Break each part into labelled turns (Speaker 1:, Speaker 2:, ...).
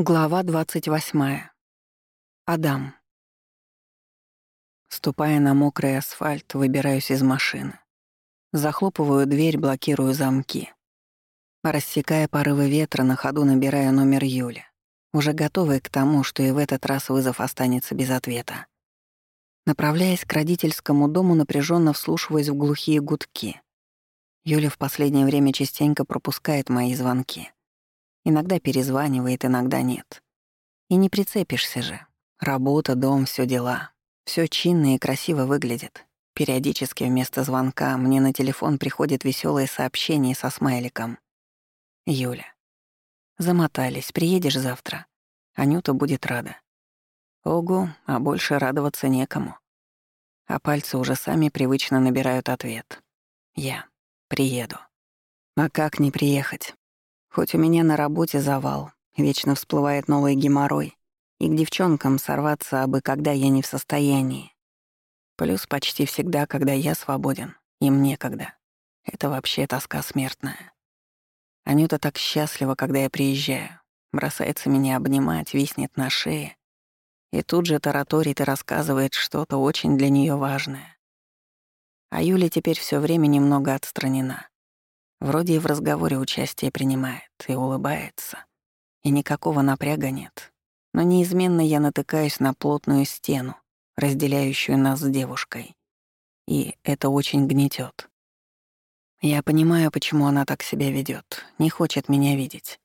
Speaker 1: Глава 28. Адам. Ступая на мокрый асфальт, выбираюсь из машины. Захлопываю дверь, блокирую замки. Рассекая порывы ветра, на ходу набирая номер Юли, уже готовый к тому, что и в этот раз вызов останется без ответа. Направляясь к родительскому дому, напряженно вслушиваясь в глухие гудки. Юля в последнее время частенько пропускает мои звонки. Иногда перезванивает, иногда нет. И не прицепишься же. Работа, дом, все дела. Все чинно и красиво выглядит. Периодически вместо звонка мне на телефон приходит веселое сообщение со смайликом. Юля. Замотались, приедешь завтра. Анюта будет рада. Ого, а больше радоваться некому. А пальцы уже сами привычно набирают ответ. Я приеду. А как не приехать? Хоть у меня на работе завал, вечно всплывает новый геморрой, и к девчонкам сорваться абы когда я не в состоянии. Плюс почти всегда, когда я свободен, им некогда. Это вообще тоска смертная. Анюта так счастлива, когда я приезжаю. Бросается меня обнимать, виснет на шее. И тут же тараторит и рассказывает что-то очень для нее важное. А Юля теперь все время немного отстранена. Вроде и в разговоре участие принимает, и улыбается. И никакого напряга нет. Но неизменно я натыкаюсь на плотную стену, разделяющую нас с девушкой. И это очень гнетет. Я понимаю, почему она так себя ведет, не хочет меня видеть.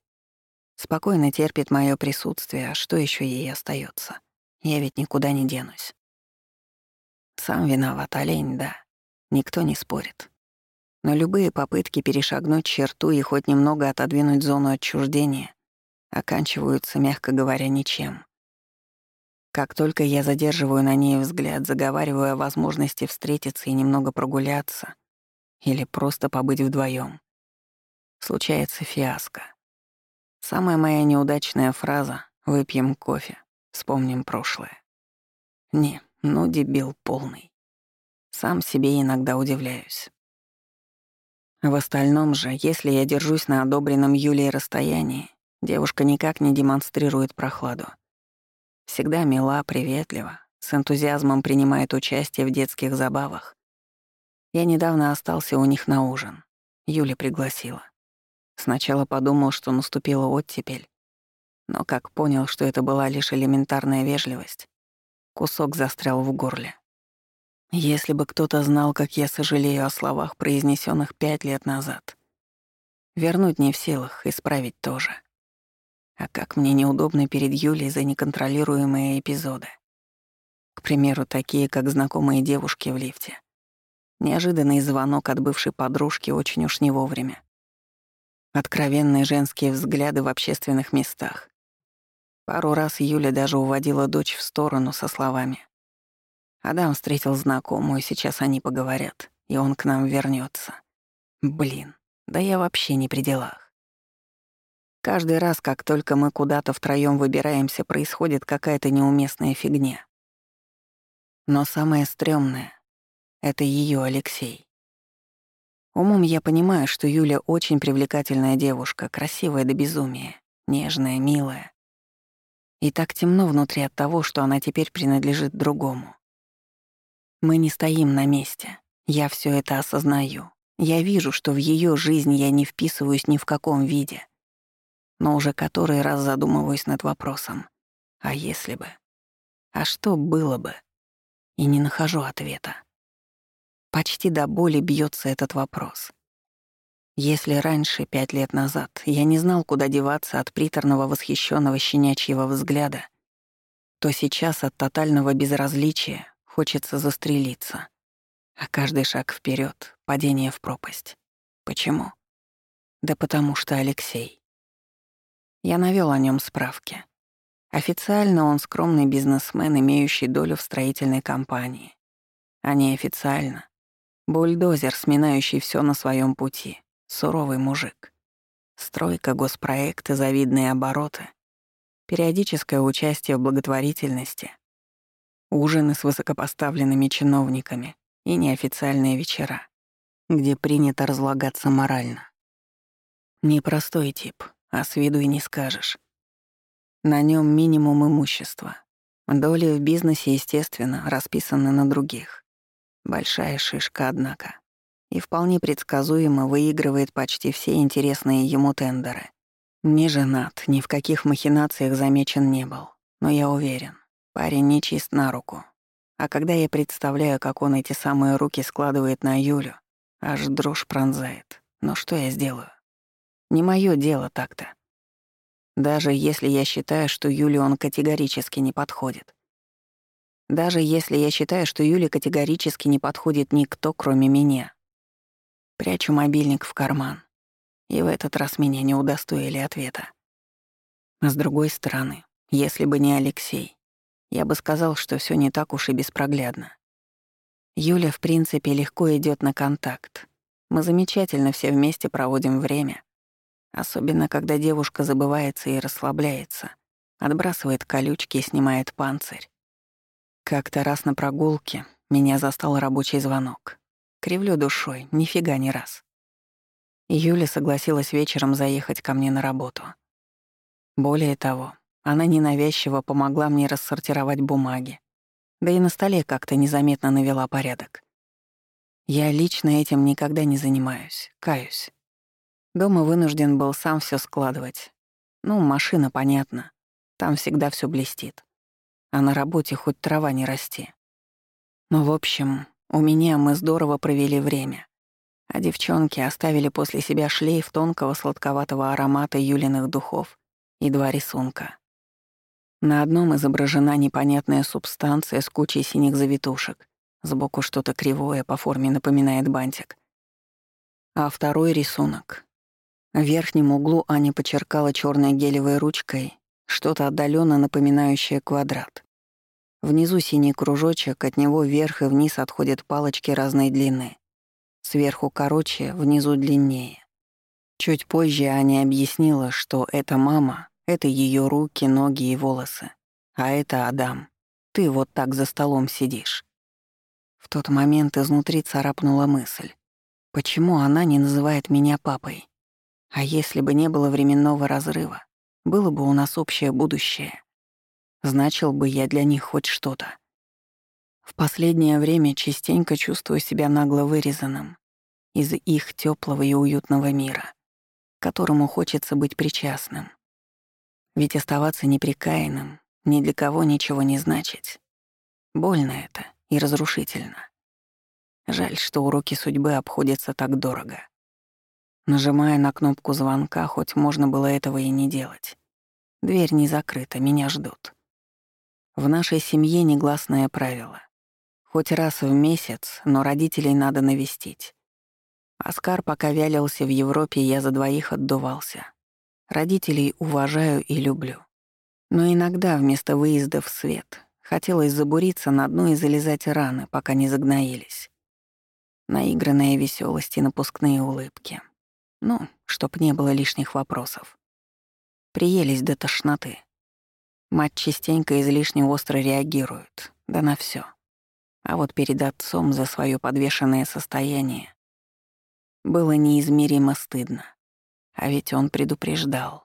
Speaker 1: Спокойно терпит мое присутствие, а что еще ей остается? Я ведь никуда не денусь. Сам виноват, олень, да. Никто не спорит. Но любые попытки перешагнуть черту и хоть немного отодвинуть зону отчуждения оканчиваются, мягко говоря, ничем. Как только я задерживаю на ней взгляд, заговариваю о возможности встретиться и немного прогуляться или просто побыть вдвоем, случается фиаско. Самая моя неудачная фраза «выпьем кофе, вспомним прошлое». Не, ну дебил полный. Сам себе иногда удивляюсь. В остальном же, если я держусь на одобренном Юлией расстоянии, девушка никак не демонстрирует прохладу. Всегда мила, приветлива, с энтузиазмом принимает участие в детских забавах. Я недавно остался у них на ужин. Юля пригласила. Сначала подумал, что наступила оттепель, но как понял, что это была лишь элементарная вежливость, кусок застрял в горле. Если бы кто-то знал, как я сожалею о словах, произнесенных пять лет назад. Вернуть не в силах, исправить тоже. А как мне неудобно перед Юлей за неконтролируемые эпизоды. К примеру, такие, как знакомые девушки в лифте. Неожиданный звонок от бывшей подружки очень уж не вовремя. Откровенные женские взгляды в общественных местах. Пару раз Юля даже уводила дочь в сторону со словами Адам встретил знакомую, сейчас они поговорят, и он к нам вернется. Блин, да я вообще не при делах. Каждый раз, как только мы куда-то втроём выбираемся, происходит какая-то неуместная фигня. Но самое стрёмное — это её Алексей. Умом я понимаю, что Юля очень привлекательная девушка, красивая до безумия, нежная, милая. И так темно внутри от того, что она теперь принадлежит другому. Мы не стоим на месте. Я все это осознаю. Я вижу, что в ее жизнь я не вписываюсь ни в каком виде. Но уже который раз задумываюсь над вопросом. А если бы? А что было бы? И не нахожу ответа. Почти до боли бьется этот вопрос. Если раньше, пять лет назад, я не знал, куда деваться от приторного восхищенного щенячьего взгляда, то сейчас от тотального безразличия Хочется застрелиться. А каждый шаг вперед — падение в пропасть. Почему? Да потому что Алексей. Я навёл о нём справки. Официально он скромный бизнесмен, имеющий долю в строительной компании. А неофициально — бульдозер, сминающий всё на своём пути, суровый мужик. Стройка, госпроекты, завидные обороты, периодическое участие в благотворительности — ужины с высокопоставленными чиновниками и неофициальные вечера, где принято разлагаться морально. Непростой тип, а с виду и не скажешь. На нем минимум имущества. Доли в бизнесе, естественно, расписаны на других. Большая шишка, однако. И вполне предсказуемо выигрывает почти все интересные ему тендеры. Не женат, ни в каких махинациях замечен не был. Но я уверен, парень не чист на руку. А когда я представляю, как он эти самые руки складывает на Юлю, аж дрожь пронзает. Но что я сделаю? Не моё дело так-то. Даже если я считаю, что Юле он категорически не подходит. Даже если я считаю, что Юле категорически не подходит никто, кроме меня. Прячу мобильник в карман. И в этот раз меня не удостоили ответа. А с другой стороны, если бы не Алексей, я бы сказал, что все не так уж и беспроглядно. Юля, в принципе, легко идет на контакт. Мы замечательно все вместе проводим время. Особенно, когда девушка забывается и расслабляется, отбрасывает колючки и снимает панцирь. Как-то раз на прогулке меня застал рабочий звонок. Кривлю душой, нифига не раз. Юля согласилась вечером заехать ко мне на работу. Более того, она ненавязчиво помогла мне рассортировать бумаги, да и на столе как-то незаметно навела порядок. Я лично этим никогда не занимаюсь, каюсь. Дома вынужден был сам все складывать. Ну, машина, понятно. Там всегда все блестит. А на работе хоть трава не расти. Но, в общем, у меня мы здорово провели время. А девчонки оставили после себя шлейф тонкого сладковатого аромата Юлиных духов и два рисунка. На одном изображена непонятная субстанция с кучей синих завитушек. Сбоку что-то кривое по форме напоминает бантик. А второй рисунок в верхнем углу Аня почеркала черной гелевой ручкой что-то отдаленно напоминающее квадрат. Внизу синий кружочек, от него вверх и вниз отходят палочки разной длины. Сверху короче, внизу длиннее. Чуть позже Аня объяснила, что это мама, это ее руки, ноги и волосы. А это Адам. Ты вот так за столом сидишь. В тот момент изнутри царапнула мысль. Почему она не называет меня папой? А если бы не было временного разрыва, было бы у нас общее будущее. Значил бы я для них хоть что-то. В последнее время частенько чувствую себя нагло вырезанным из их теплого и уютного мира, к которому хочется быть причастным. Ведь оставаться неприкаянным, ни для кого ничего не значить. Больно это и разрушительно. Жаль, что уроки судьбы обходятся так дорого нажимая на кнопку звонка, хоть можно было этого и не делать. Дверь не закрыта, меня ждут. В нашей семье негласное правило. Хоть раз в месяц, но родителей надо навестить. Оскар пока вялился в Европе, я за двоих отдувался. Родителей уважаю и люблю. Но иногда вместо выезда в свет хотелось забуриться на дно и залезать раны, пока не загноились. Наигранная веселость и напускные улыбки — ну, чтоб не было лишних вопросов. Приелись до тошноты. Мать частенько излишне остро реагирует, да на все. А вот перед отцом за свое подвешенное состояние было неизмеримо стыдно. А ведь он предупреждал.